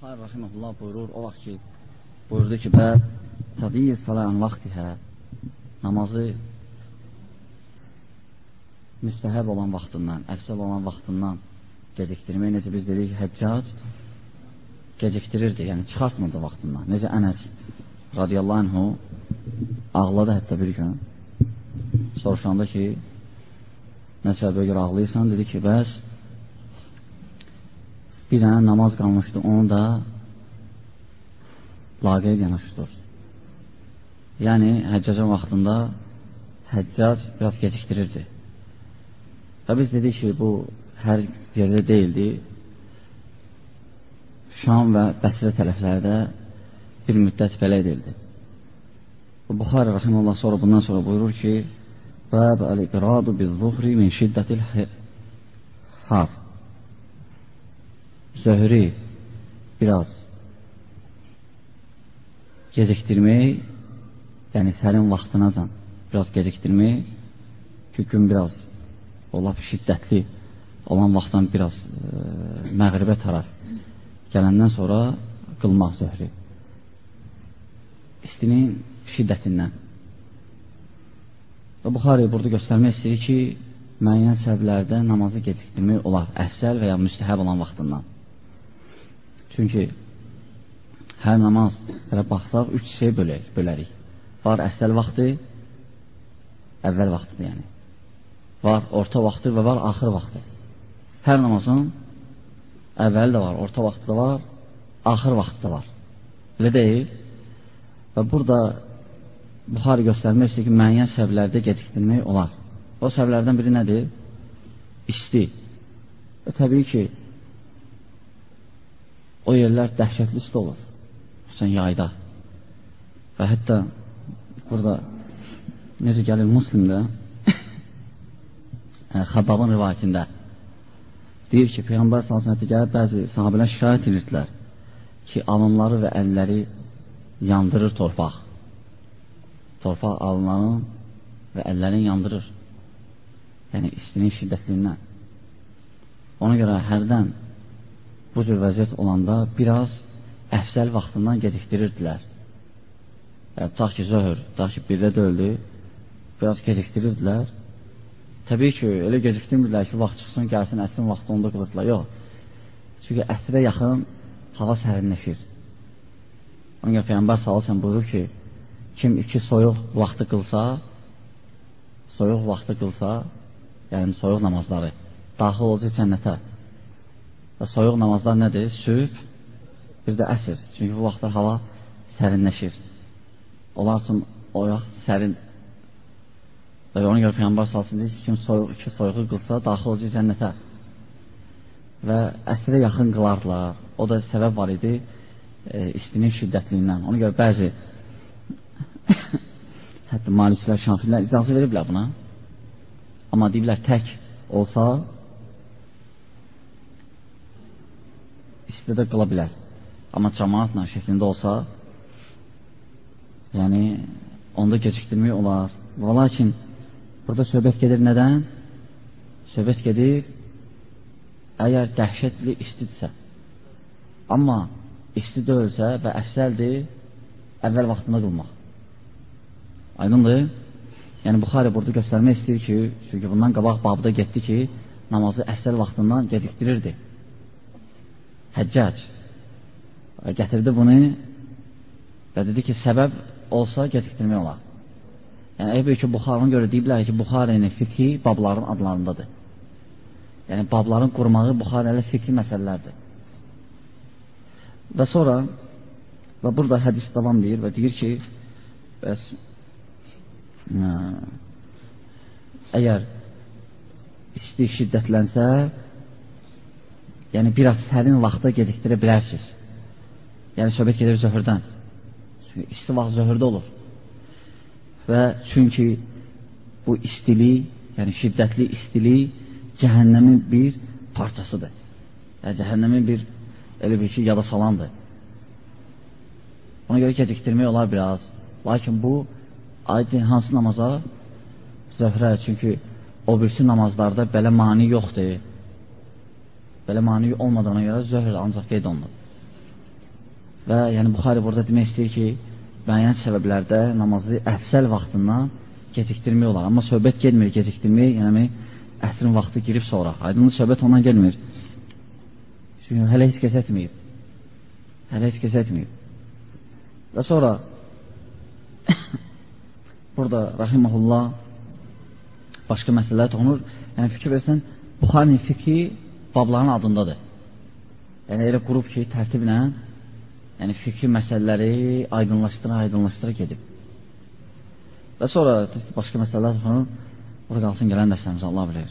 Buxar Rahiməhullah buyurur, o vaxt ki, buyurdu ki, bə tədiyyir salan vaxtihə namazı müstəhəb olan vaxtından, əfsəl olan vaxtından gecikdirmək, necə biz dedik, həccac gecikdirirdi, yəni çıxartmırdı vaxtından. Necə Ənəs radiyallahu anhu ağladı hətta bir gün. Soruşanda ki, nə səbəbə görə ağlayırsan, dedi ki, bəs bir dənə namaz qalmışdı, onu da laqeyd yanaşdır. Yəni, həccacın vaxtında həccac biraz gecikdirirdi. Və biz dedik ki, bu hər yerdə deyildi. Şam və Bəsrə tərəflərdə bir müddət belə edildi. Buxarə rəhməllah sonra bundan sonra buyurur ki, Bəb əl-iqradu bil-zuhri min şiddətil har. Zöhrü biraz gecikdirmək, yəni sərin vaxtınacan biraz gecikdirmək ki, gün biraz o laf şiddətli olan vaxtdan biraz e, məğribə tərəf gələndən sonra qılmaq zöhrü. İstinin şiddətindən. Və Buxari burada göstərmək istəyir ki, müəyyən səbəblərdə namazı gecikdirmək olar, əfsəl və ya müstəhəb olan vaxtından. Çünki hər namaz belə baxsaq, üç şey bölərik. bölərik. Var əfsəl vaxtı, əvvəl vaxtıdır yəni. Var orta vaxtı və var axır vaxtı. Hər namazın əvvəli də var, orta vaxtı da var, axır vaxtı da var. Elə deyil. Və burada Buxarı göstərmək istəyir ki, müəyyən səbəblərdə gecikdirmək olar. O səbəblərdən biri nədir? İsti. Və təbii ki, o yerlər dəhşətli isti olur. Xüsusən yayda. Və hətta burada necə gəlir muslimdə Xəbbabın rivayətində deyir ki, Peyğəmbər salsınəti gəlib bəzi sahabələr şikayət edirdilər ki, alınları və əlləri yandırır torpaq. Torpaq alınların və əllərin yandırır. Yəni, istinin şiddətliyindən. Ona görə hərdən bu cür vəziyyət olanda biraz əfsəl vaxtından gecikdirirdilər. Yəni, tutaq ki, zöhür, tutaq ki, birdə döldü, biraz gecikdirirdilər Təbii ki, elə gecikdirmirlər ki, vaxt çıxsın, gəlsin, əsrin vaxtı onda qılırlar. Yox. Çünki əsrə yaxın hava sərinləşir. Ona görə Peyyambar salısən buyurur ki, kim iki soyuq vaxtı qılsa, soyuq vaxtı qılsa, yəni soyuq namazları, daxil olacaq cənnətə. Və soyuq namazlar nədir? Sübh, bir də əsr. Çünki bu vaxtlar hava sərinləşir. Onlar üçün oyaq sərin Və ona görə Peyyambar salsın deyir ki, kim soyuq, iki soyuğu qılsa, daxil olacaq cənnətə. Və əsrə yaxın qılardılar. O da səbəb var idi e, istinin şiddətliyindən. Ona görə bəzi hətta maliklər, şafirlər icazı veriblər buna. Amma deyiblər tək olsa istidə qıla bilər. Amma cəmaatla şəklində olsa yəni onda gecikdirmək olar. Və lakin Burada söhbət gedir nədən? Söhbət gedir əgər dəhşətli istidirsə. Amma isti deyilsə və əfsəldir əvvəl vaxtında qılmaq. Aydındır? Yəni Buxari burada göstərmək istəyir ki, çünki bundan qabaq babda getdi ki, namazı əfsəl vaxtından gecikdirirdi. Həccac gətirdi bunu və dedi ki, səbəb olsa gecikdirmək olar. Yəni, Əbu ki, Buxarına görə deyiblər ki, Buxarinin fikri babların adlarındadır. Yəni, babların qurmağı Buxarəli fikri məsələlərdir. Və sonra, və burada hədis davam deyir və deyir ki, bəs ə, əgər isti şiddətlənsə, yəni biraz sərin vaxtda gecikdirə bilərsiniz. Yəni, söhbət gedir zöhürdən. Çünki isti vaxt zöhürdə olur və çünki bu istilik, yəni şiddətli istilik cəhənnəmin bir parçasıdır. Yəni, cəhənnəmin bir, elə bir ki, yada salandır. Ona görə gecikdirmək olar biraz. Lakin bu, aydın hansı namaza? Zöhrə, çünki o birisi namazlarda belə mani yoxdur. Belə mani olmadığına görə zöhr ancaq qeyd olunur. Və yəni Buxari burada demək istəyir ki, müəyyən səbəblərdə namazı əfsəl vaxtından gecikdirmək olar. Amma söhbət gelmir gecikdirmək, yəni əsrin vaxtı girib sonra. Aydınlı söhbət ondan gelmir. Çünki hələ heç kəs etməyib. Hələ heç kəs etməyib. Və sonra burada Rahiməhullah başqa məsələlər toxunur. Yəni fikir versən, Buxarinin fikri babların adındadır. Yəni elə qrup ki, tərtiblə yəni fikri məsələləri aydınlaşdıra, aydınlaşdıra gedib. Və sonra başqa məsələlər toxunur. O da qalsın gələn dərslərimizə Allah bilir.